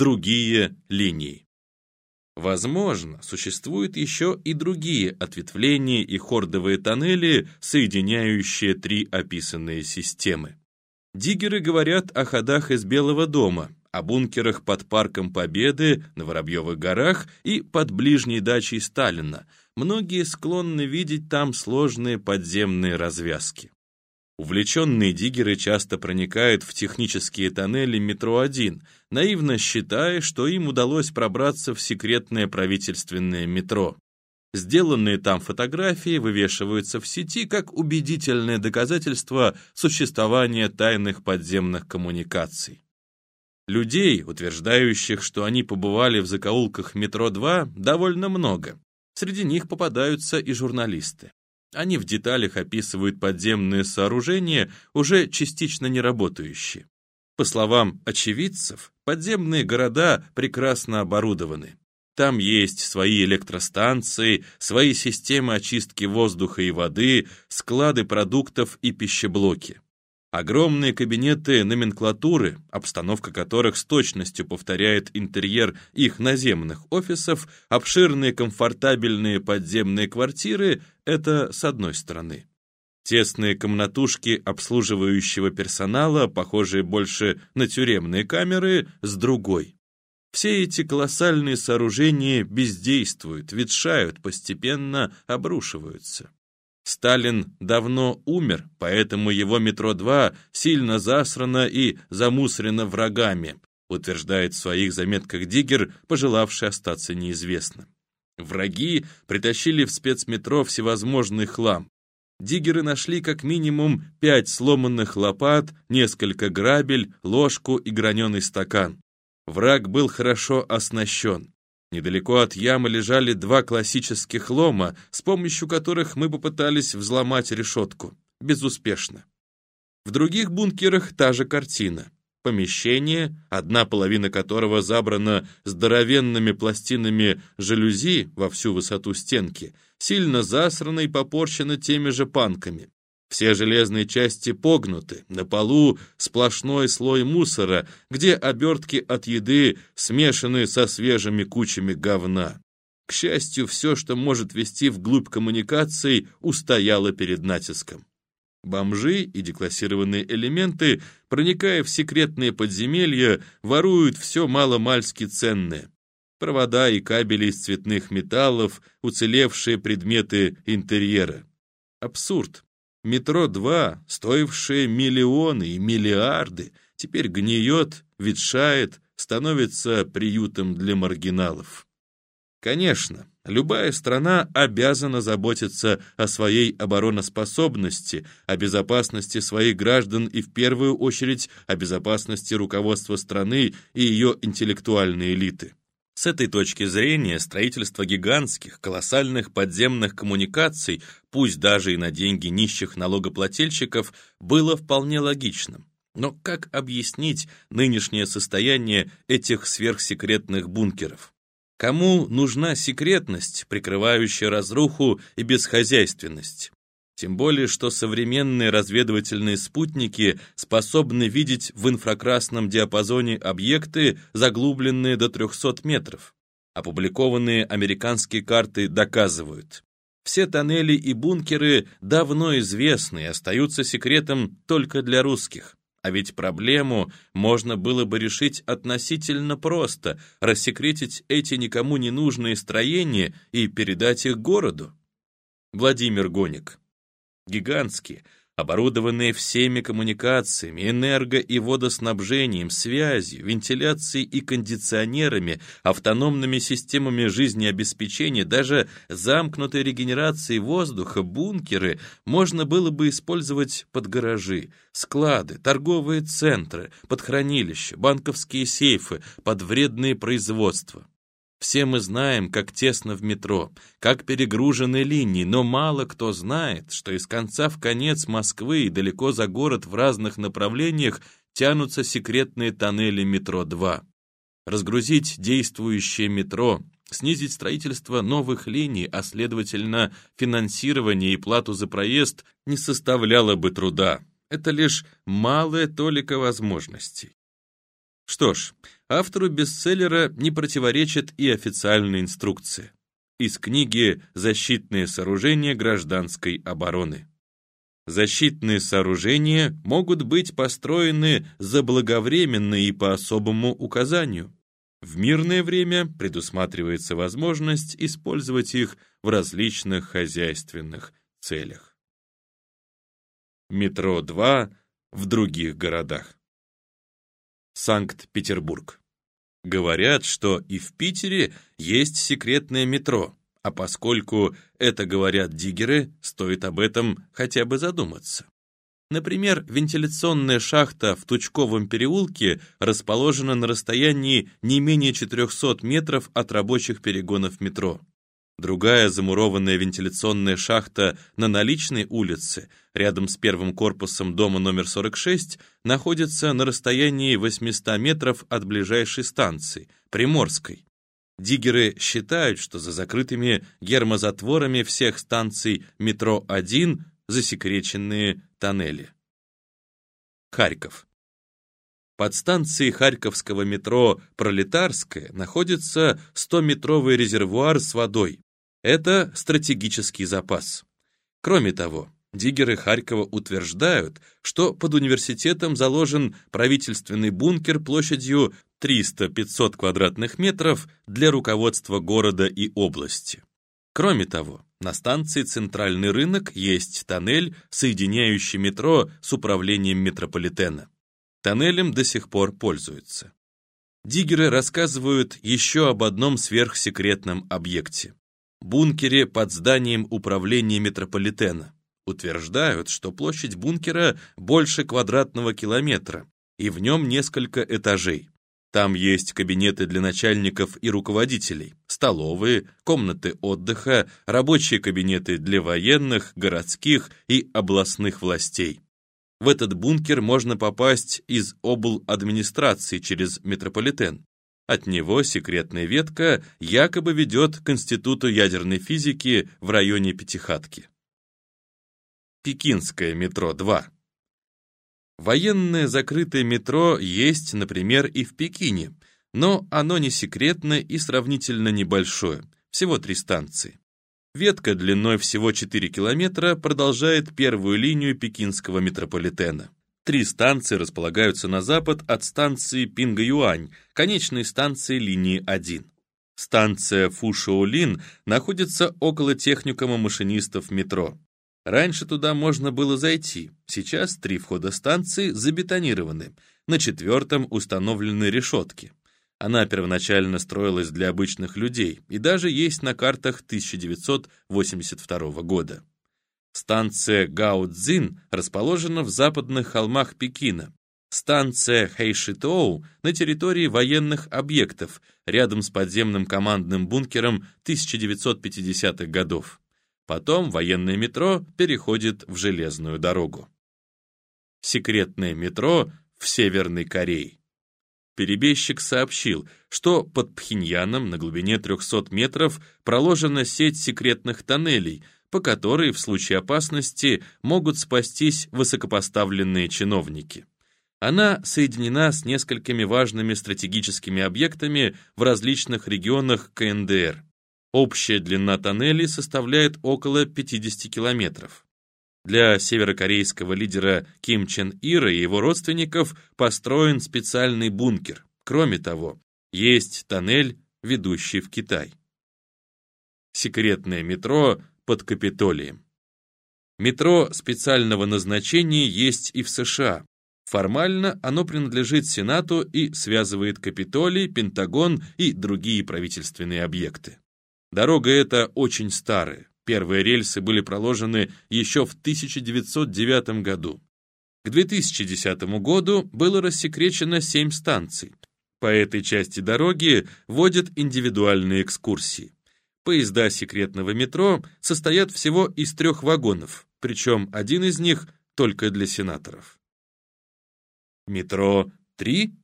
другие линии. Возможно, существуют еще и другие ответвления и хордовые тоннели, соединяющие три описанные системы. Диггеры говорят о ходах из Белого дома, о бункерах под Парком Победы, на Воробьевых горах и под ближней дачей Сталина. Многие склонны видеть там сложные подземные развязки. Увлеченные диггеры часто проникают в технические тоннели метро-1, наивно считая, что им удалось пробраться в секретное правительственное метро. Сделанные там фотографии вывешиваются в сети как убедительное доказательство существования тайных подземных коммуникаций. Людей, утверждающих, что они побывали в закоулках метро-2, довольно много. Среди них попадаются и журналисты. Они в деталях описывают подземные сооружения, уже частично неработающие. По словам очевидцев, подземные города прекрасно оборудованы. Там есть свои электростанции, свои системы очистки воздуха и воды, склады продуктов и пищеблоки. Огромные кабинеты номенклатуры, обстановка которых с точностью повторяет интерьер их наземных офисов, обширные комфортабельные подземные квартиры — это с одной стороны. Тесные комнатушки обслуживающего персонала, похожие больше на тюремные камеры, с другой. Все эти колоссальные сооружения бездействуют, ветшают, постепенно обрушиваются. Сталин давно умер, поэтому его метро-2 сильно засрано и замусорено врагами, утверждает в своих заметках Диггер, пожелавший остаться неизвестным. Враги притащили в спецметро всевозможный хлам. Диггеры нашли как минимум пять сломанных лопат, несколько грабель, ложку и граненый стакан. Враг был хорошо оснащен. Недалеко от ямы лежали два классических лома, с помощью которых мы попытались взломать решетку. Безуспешно. В других бункерах та же картина. Помещение, одна половина которого забрана здоровенными пластинами жалюзи во всю высоту стенки, сильно засрано и попорчено теми же панками. Все железные части погнуты, на полу сплошной слой мусора, где обертки от еды смешаны со свежими кучами говна. К счастью, все, что может вести вглубь коммуникаций, устояло перед натиском. Бомжи и деклассированные элементы, проникая в секретные подземелья, воруют все маломальски ценное. Провода и кабели из цветных металлов, уцелевшие предметы интерьера. Абсурд. Метро-2, стоившее миллионы и миллиарды, теперь гниет, ветшает, становится приютом для маргиналов. Конечно, любая страна обязана заботиться о своей обороноспособности, о безопасности своих граждан и в первую очередь о безопасности руководства страны и ее интеллектуальной элиты. С этой точки зрения строительство гигантских, колоссальных подземных коммуникаций, пусть даже и на деньги нищих налогоплательщиков, было вполне логичным. Но как объяснить нынешнее состояние этих сверхсекретных бункеров? Кому нужна секретность, прикрывающая разруху и бесхозяйственность? Тем более, что современные разведывательные спутники способны видеть в инфракрасном диапазоне объекты, заглубленные до 300 метров. Опубликованные американские карты доказывают. Все тоннели и бункеры давно известны и остаются секретом только для русских. А ведь проблему можно было бы решить относительно просто, рассекретить эти никому не нужные строения и передать их городу. Владимир Гоник гигантские, оборудованные всеми коммуникациями, энерго- и водоснабжением, связью, вентиляцией и кондиционерами, автономными системами жизнеобеспечения, даже замкнутой регенерацией воздуха, бункеры можно было бы использовать под гаражи, склады, торговые центры, под хранилища, банковские сейфы, под вредные производства. Все мы знаем, как тесно в метро, как перегружены линии, но мало кто знает, что из конца в конец Москвы и далеко за город в разных направлениях тянутся секретные тоннели метро-2. Разгрузить действующее метро, снизить строительство новых линий, а следовательно финансирование и плату за проезд не составляло бы труда. Это лишь малая толика возможностей. Что ж, автору бестселлера не противоречит и официальная инструкция. Из книги «Защитные сооружения гражданской обороны». Защитные сооружения могут быть построены заблаговременно и по особому указанию. В мирное время предусматривается возможность использовать их в различных хозяйственных целях. Метро 2 в других городах. Санкт-Петербург. Говорят, что и в Питере есть секретное метро, а поскольку это говорят диггеры, стоит об этом хотя бы задуматься. Например, вентиляционная шахта в Тучковом переулке расположена на расстоянии не менее 400 метров от рабочих перегонов метро. Другая замурованная вентиляционная шахта на Наличной улице, рядом с первым корпусом дома номер 46, находится на расстоянии 800 метров от ближайшей станции, Приморской. Диггеры считают, что за закрытыми гермозатворами всех станций метро-1 засекреченные тоннели. Харьков. Под станцией Харьковского метро «Пролетарская» находится 100-метровый резервуар с водой. Это стратегический запас. Кроме того, диггеры Харькова утверждают, что под университетом заложен правительственный бункер площадью 300-500 квадратных метров для руководства города и области. Кроме того, на станции «Центральный рынок» есть тоннель, соединяющий метро с управлением метрополитена. Тоннелем до сих пор пользуются. Диггеры рассказывают еще об одном сверхсекретном объекте – бункере под зданием управления метрополитена. Утверждают, что площадь бункера больше квадратного километра, и в нем несколько этажей. Там есть кабинеты для начальников и руководителей, столовые, комнаты отдыха, рабочие кабинеты для военных, городских и областных властей. В этот бункер можно попасть из обл. администрации через метрополитен. От него секретная ветка якобы ведет к Институту ядерной физики в районе Пятихатки. Пекинское метро 2 Военное закрытое метро есть, например, и в Пекине, но оно не секретное и сравнительно небольшое, всего три станции. Ветка длиной всего 4 километра продолжает первую линию пекинского метрополитена. Три станции располагаются на запад от станции Пинга-Юань, конечной станции линии 1. Станция Фушоулин находится около техникума машинистов метро. Раньше туда можно было зайти, сейчас три входа станции забетонированы, на четвертом установлены решетки. Она первоначально строилась для обычных людей и даже есть на картах 1982 года. Станция Гао-Цзин расположена в западных холмах Пекина. Станция Хэйшитоу на территории военных объектов, рядом с подземным командным бункером 1950-х годов. Потом военное метро переходит в железную дорогу. Секретное метро в Северной Корее. Перебежчик сообщил, что под Пхеньяном на глубине 300 метров проложена сеть секретных тоннелей, по которой в случае опасности могут спастись высокопоставленные чиновники. Она соединена с несколькими важными стратегическими объектами в различных регионах КНДР. Общая длина тоннелей составляет около 50 километров. Для северокорейского лидера Ким Чен Ира и его родственников построен специальный бункер. Кроме того, есть тоннель, ведущий в Китай. Секретное метро под Капитолием. Метро специального назначения есть и в США. Формально оно принадлежит Сенату и связывает Капитолий, Пентагон и другие правительственные объекты. Дорога эта очень старая. Первые рельсы были проложены еще в 1909 году. К 2010 году было рассекречено 7 станций. По этой части дороги водят индивидуальные экскурсии. Поезда секретного метро состоят всего из трех вагонов, причем один из них только для сенаторов. Метро 3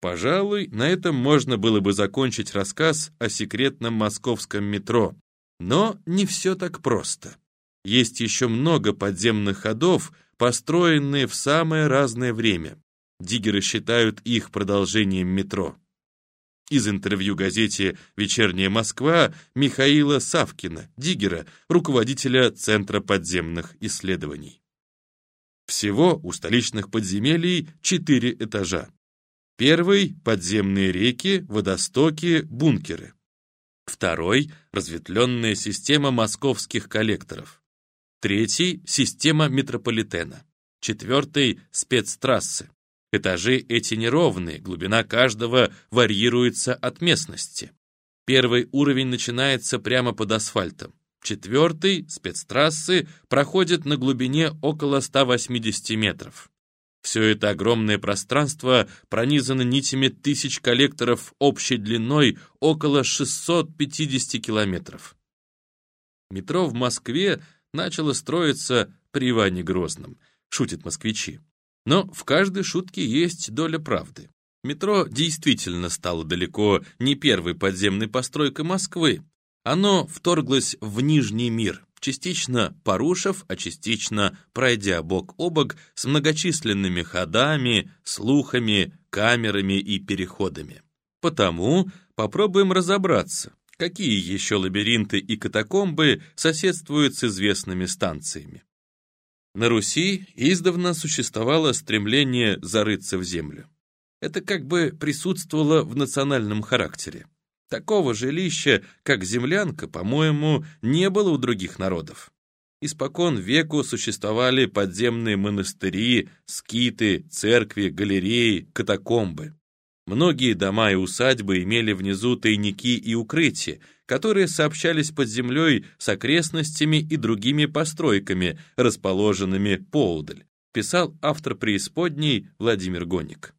Пожалуй, на этом можно было бы закончить рассказ о секретном московском метро. Но не все так просто. Есть еще много подземных ходов, построенные в самое разное время. Диггеры считают их продолжением метро. Из интервью газете «Вечерняя Москва» Михаила Савкина, диггера, руководителя Центра подземных исследований. Всего у столичных подземелий четыре этажа. Первый — подземные реки, водостоки, бункеры. Второй — разветвленная система московских коллекторов. Третий — система метрополитена. Четвертый — спецтрассы. Этажи эти неровные, глубина каждого варьируется от местности. Первый уровень начинается прямо под асфальтом. Четвертый, спецтрассы, проходит на глубине около 180 метров. Все это огромное пространство пронизано нитями тысяч коллекторов общей длиной около 650 километров. Метро в Москве начало строиться при Иване Грозном, шутят москвичи. Но в каждой шутке есть доля правды. Метро действительно стало далеко не первой подземной постройкой Москвы. Оно вторглось в Нижний мир, частично порушив, а частично пройдя бок о бок с многочисленными ходами, слухами, камерами и переходами. Потому попробуем разобраться, какие еще лабиринты и катакомбы соседствуют с известными станциями. На Руси издавна существовало стремление зарыться в землю. Это как бы присутствовало в национальном характере. Такого жилища, как землянка, по-моему, не было у других народов. Испокон веку существовали подземные монастыри, скиты, церкви, галереи, катакомбы. Многие дома и усадьбы имели внизу тайники и укрытия, которые сообщались под землей с окрестностями и другими постройками, расположенными поудаль, писал автор преисподней Владимир Гоник.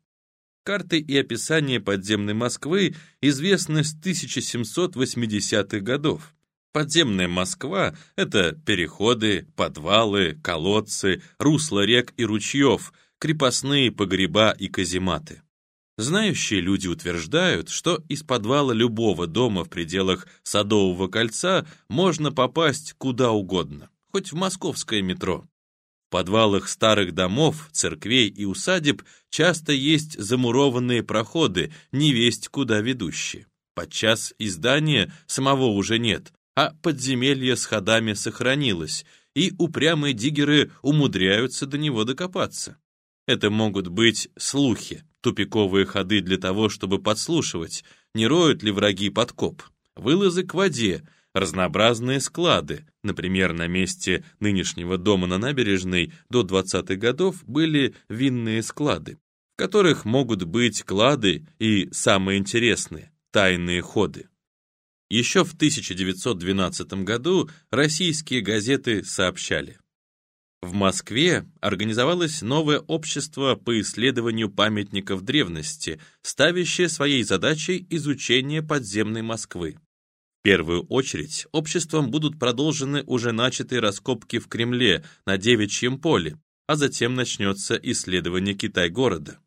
Карты и описание подземной Москвы известны с 1780-х годов. Подземная Москва — это переходы, подвалы, колодцы, русла рек и ручьев, крепостные погреба и казематы. Знающие люди утверждают, что из подвала любого дома в пределах Садового кольца можно попасть куда угодно, хоть в московское метро. В подвалах старых домов, церквей и усадеб часто есть замурованные проходы, невесть куда ведущие. Подчас издания самого уже нет, а подземелье с ходами сохранилось, и упрямые диггеры умудряются до него докопаться. Это могут быть слухи, тупиковые ходы для того, чтобы подслушивать, не роют ли враги подкоп, вылазы к воде, разнообразные склады. Например, на месте нынешнего дома на набережной до 20-х годов были винные склады, в которых могут быть клады и, самые интересные, тайные ходы. Еще в 1912 году российские газеты сообщали в Москве организовалось новое общество по исследованию памятников древности, ставящее своей задачей изучение подземной Москвы. В первую очередь обществом будут продолжены уже начатые раскопки в Кремле на Девичьем поле, а затем начнется исследование Китай-города.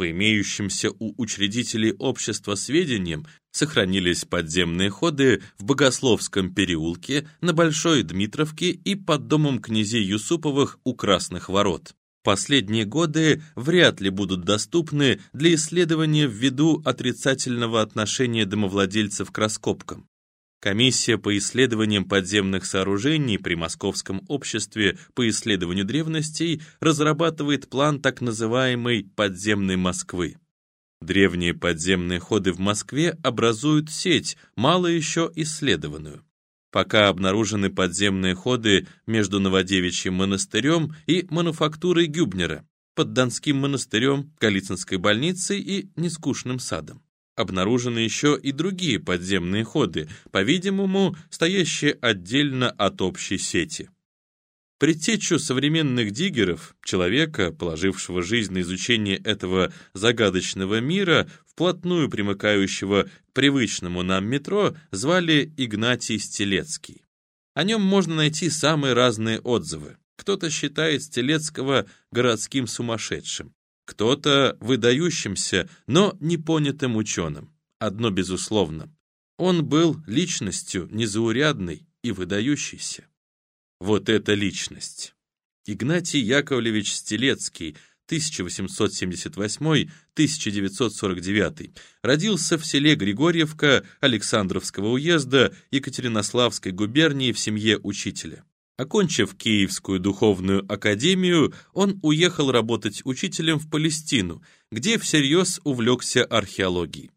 По имеющимся у учредителей общества сведениям, сохранились подземные ходы в Богословском переулке, на Большой Дмитровке и под домом князей Юсуповых у Красных ворот. Последние годы вряд ли будут доступны для исследования ввиду отрицательного отношения домовладельцев к раскопкам. Комиссия по исследованиям подземных сооружений при Московском обществе по исследованию древностей разрабатывает план так называемой «подземной Москвы». Древние подземные ходы в Москве образуют сеть, мало еще исследованную. Пока обнаружены подземные ходы между Новодевичьим монастырем и мануфактурой Гюбнера, под Донским монастырем, Голицынской больницей и Нескучным садом обнаружены еще и другие подземные ходы, по-видимому, стоящие отдельно от общей сети. Предтечу современных диггеров, человека, положившего жизнь на изучение этого загадочного мира, вплотную примыкающего к привычному нам метро, звали Игнатий Стелецкий. О нем можно найти самые разные отзывы. Кто-то считает Стелецкого городским сумасшедшим, кто-то выдающимся, но непонятым ученым. Одно безусловно. Он был личностью незаурядной и выдающейся. Вот эта личность. Игнатий Яковлевич Стелецкий, 1878-1949, родился в селе Григорьевка Александровского уезда Екатеринославской губернии в семье учителя. Окончив Киевскую духовную академию, он уехал работать учителем в Палестину, где всерьез увлекся археологией.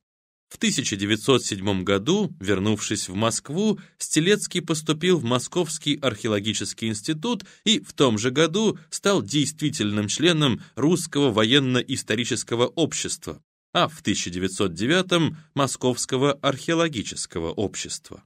В 1907 году, вернувшись в Москву, Стелецкий поступил в Московский археологический институт и в том же году стал действительным членом Русского военно-исторического общества, а в 1909 Московского археологического общества.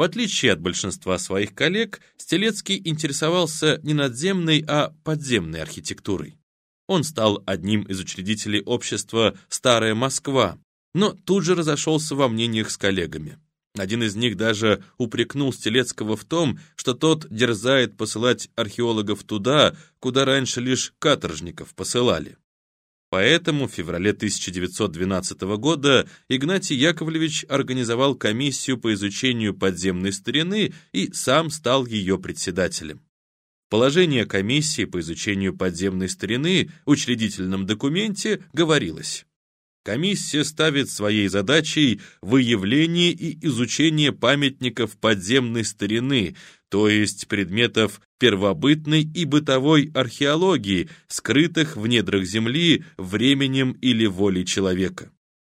В отличие от большинства своих коллег, Стелецкий интересовался не надземной, а подземной архитектурой. Он стал одним из учредителей общества «Старая Москва», но тут же разошелся во мнениях с коллегами. Один из них даже упрекнул Стелецкого в том, что тот дерзает посылать археологов туда, куда раньше лишь каторжников посылали. Поэтому в феврале 1912 года Игнатий Яковлевич организовал комиссию по изучению подземной старины и сам стал ее председателем. Положение комиссии по изучению подземной старины в учредительном документе говорилось. Комиссия ставит своей задачей выявление и изучение памятников подземной старины, то есть предметов первобытной и бытовой археологии, скрытых в недрах Земли временем или волей человека.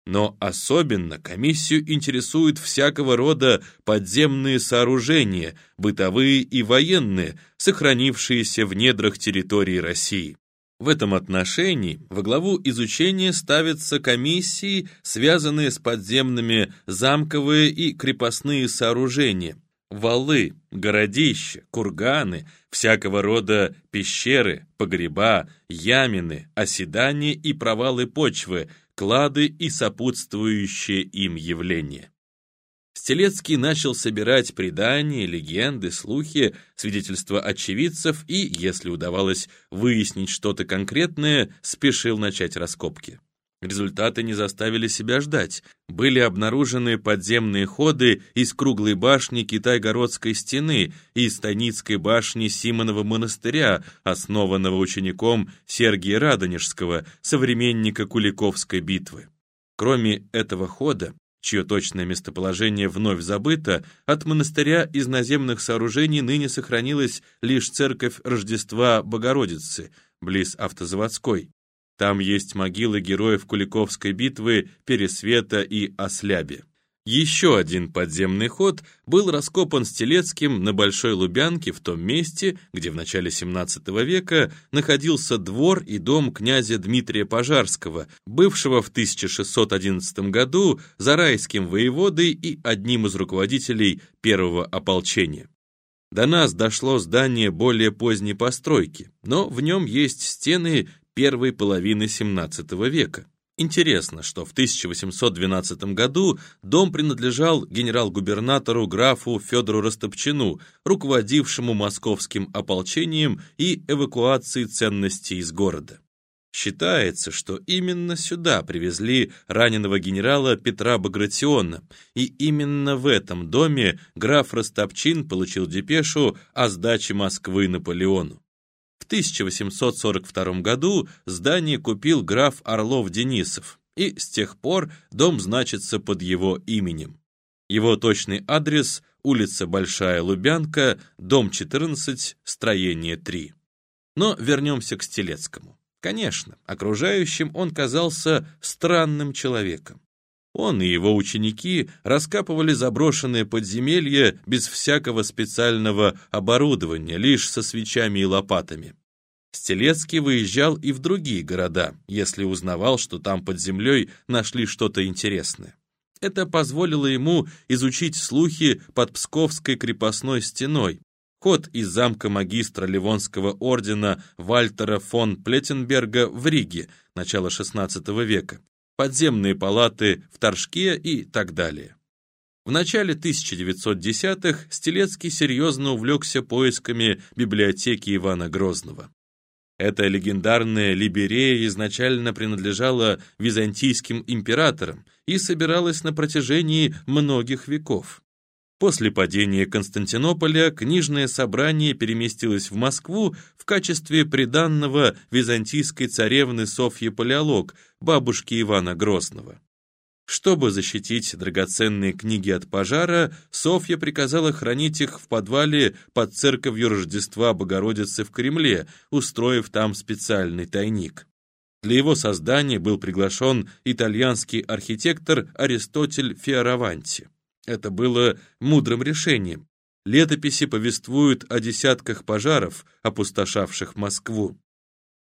Но особенно комиссию интересуют всякого рода подземные сооружения, бытовые и военные, сохранившиеся в недрах территории России. В этом отношении во главу изучения ставятся комиссии, связанные с подземными замковые и крепостные сооружения, валы, городища, курганы, всякого рода пещеры, погреба, ямины, оседания и провалы почвы, клады и сопутствующие им явления. Стелецкий начал собирать предания, легенды, слухи, свидетельства очевидцев и, если удавалось выяснить что-то конкретное, спешил начать раскопки. Результаты не заставили себя ждать. Были обнаружены подземные ходы из круглой башни Китай-Городской стены и из Станицкой башни Симонова монастыря, основанного учеником Сергия Радонежского, современника Куликовской битвы. Кроме этого хода, чье точное местоположение вновь забыто, от монастыря из наземных сооружений ныне сохранилась лишь церковь Рождества Богородицы, близ автозаводской. Там есть могилы героев Куликовской битвы Пересвета и Осляби. Еще один подземный ход был раскопан Стелецким на Большой Лубянке в том месте, где в начале XVII века находился двор и дом князя Дмитрия Пожарского, бывшего в 1611 году зарайским воеводой и одним из руководителей первого ополчения. До нас дошло здание более поздней постройки, но в нем есть стены первой половины XVII века. Интересно, что в 1812 году дом принадлежал генерал-губернатору графу Федору Растопчину, руководившему московским ополчением и эвакуацией ценностей из города. Считается, что именно сюда привезли раненого генерала Петра Багратиона, и именно в этом доме граф Растопчин получил депешу о сдаче Москвы Наполеону. 1842 году здание купил граф Орлов-Денисов, и с тех пор дом значится под его именем. Его точный адрес – улица Большая Лубянка, дом 14, строение 3. Но вернемся к Стелецкому. Конечно, окружающим он казался странным человеком. Он и его ученики раскапывали заброшенные подземелья без всякого специального оборудования, лишь со свечами и лопатами. Стелецкий выезжал и в другие города, если узнавал, что там под землей нашли что-то интересное. Это позволило ему изучить слухи под Псковской крепостной стеной, ход из замка магистра Ливонского ордена Вальтера фон Плеттенберга в Риге, начала XVI века, подземные палаты в Торжке и так далее. В начале 1910-х Стелецкий серьезно увлекся поисками библиотеки Ивана Грозного. Эта легендарная Либерея изначально принадлежала византийским императорам и собиралась на протяжении многих веков. После падения Константинополя книжное собрание переместилось в Москву в качестве приданного византийской царевны Софьи Палеолог, бабушки Ивана Грозного. Чтобы защитить драгоценные книги от пожара, Софья приказала хранить их в подвале под церковью Рождества Богородицы в Кремле, устроив там специальный тайник. Для его создания был приглашен итальянский архитектор Аристотель Фиораванти. Это было мудрым решением. Летописи повествуют о десятках пожаров, опустошавших Москву.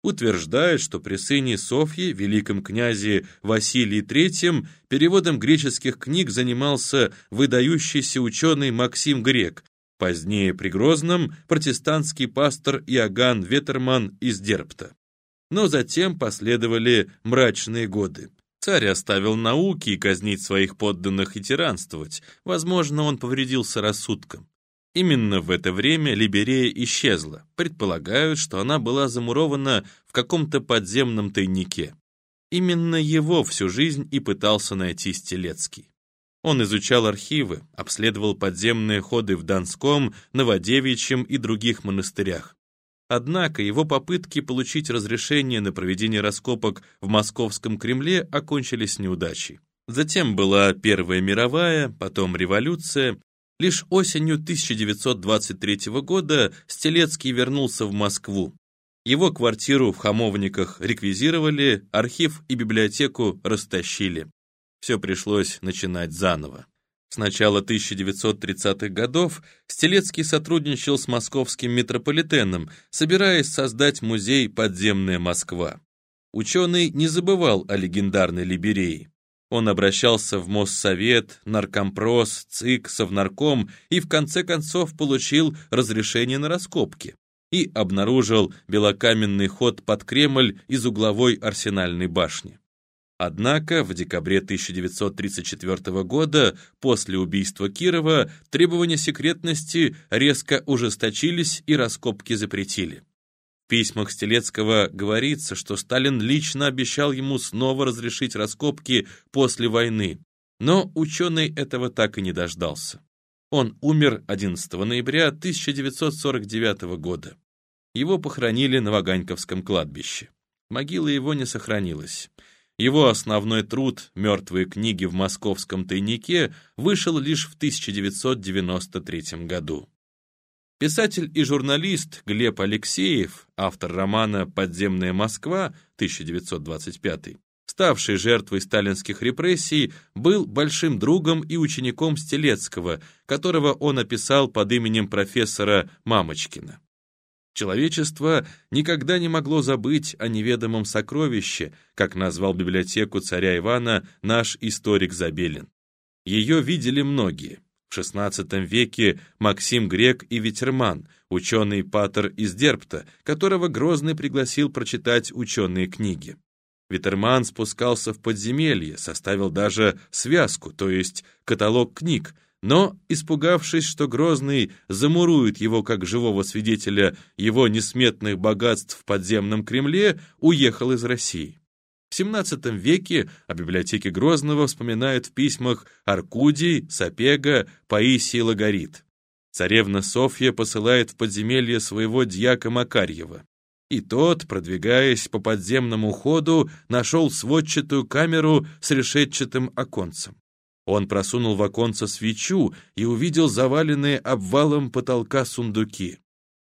Утверждает, что при сыне Софьи, великом князе Василии III, переводом греческих книг занимался выдающийся ученый Максим Грек, позднее при Грозном протестантский пастор Иоганн Ветерман из Дерпта. Но затем последовали мрачные годы. Царь оставил науки и казнить своих подданных и тиранствовать. Возможно, он повредился рассудком. Именно в это время Либерея исчезла. Предполагают, что она была замурована в каком-то подземном тайнике. Именно его всю жизнь и пытался найти Стелецкий. Он изучал архивы, обследовал подземные ходы в Донском, Новодевичьем и других монастырях. Однако его попытки получить разрешение на проведение раскопок в Московском Кремле окончились неудачей. Затем была Первая мировая, потом революция. Лишь осенью 1923 года Стелецкий вернулся в Москву. Его квартиру в Хамовниках реквизировали, архив и библиотеку растащили. Все пришлось начинать заново. С начала 1930-х годов Стелецкий сотрудничал с московским метрополитеном, собираясь создать музей «Подземная Москва». Ученый не забывал о легендарной Либерее. Он обращался в Моссовет, Наркомпрос, ЦИК, Совнарком и в конце концов получил разрешение на раскопки и обнаружил белокаменный ход под Кремль из угловой арсенальной башни. Однако в декабре 1934 года, после убийства Кирова, требования секретности резко ужесточились и раскопки запретили. В письмах Стелецкого говорится, что Сталин лично обещал ему снова разрешить раскопки после войны, но ученый этого так и не дождался. Он умер 11 ноября 1949 года. Его похоронили на Ваганьковском кладбище. Могила его не сохранилась. Его основной труд «Мертвые книги в московском тайнике» вышел лишь в 1993 году. Писатель и журналист Глеб Алексеев, автор романа «Подземная Москва» 1925, ставший жертвой сталинских репрессий, был большим другом и учеником Стелецкого, которого он описал под именем профессора Мамочкина. Человечество никогда не могло забыть о неведомом сокровище, как назвал библиотеку царя Ивана наш историк Забелин. Ее видели многие. В XVI веке Максим Грек и Ветерман, ученый патер из Дерпта, которого Грозный пригласил прочитать ученые книги. Ветерман спускался в подземелье, составил даже связку, то есть каталог книг, но, испугавшись, что Грозный замурует его как живого свидетеля его несметных богатств в подземном Кремле, уехал из России. В XVII веке о библиотеке Грозного вспоминают в письмах Аркудий, Сапега, Паисий Лагорит. Царевна Софья посылает в подземелье своего дьяка Макарьева. И тот, продвигаясь по подземному ходу, нашел сводчатую камеру с решетчатым оконцем. Он просунул в оконце свечу и увидел заваленные обвалом потолка сундуки.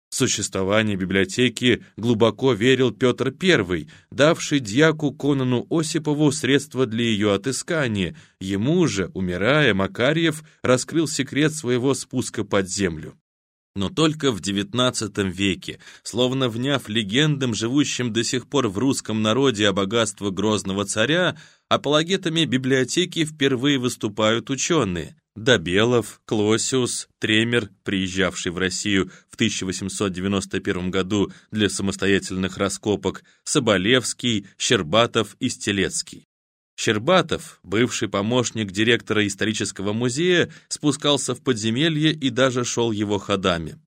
В существование библиотеки глубоко верил Петр I, давший дьяку Конану Осипову средства для ее отыскания. Ему же, умирая, Макарьев раскрыл секрет своего спуска под землю. Но только в XIX веке, словно вняв легендам, живущим до сих пор в русском народе о богатстве грозного царя, апологетами библиотеки впервые выступают ученые. Добелов, Клосиус, Тремер, приезжавший в Россию в 1891 году для самостоятельных раскопок, Соболевский, Щербатов и Стелецкий. Щербатов, бывший помощник директора исторического музея, спускался в подземелье и даже шел его ходами.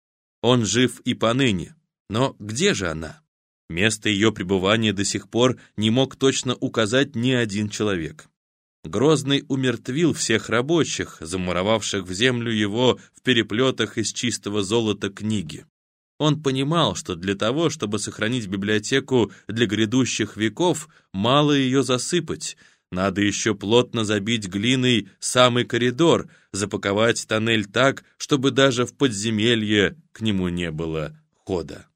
Он жив и поныне. Но где же она? Место ее пребывания до сих пор не мог точно указать ни один человек. Грозный умертвил всех рабочих, замуровавших в землю его в переплетах из чистого золота книги. Он понимал, что для того, чтобы сохранить библиотеку для грядущих веков, мало ее засыпать, надо еще плотно забить глиной самый коридор, запаковать тоннель так, чтобы даже в подземелье к нему не было хода.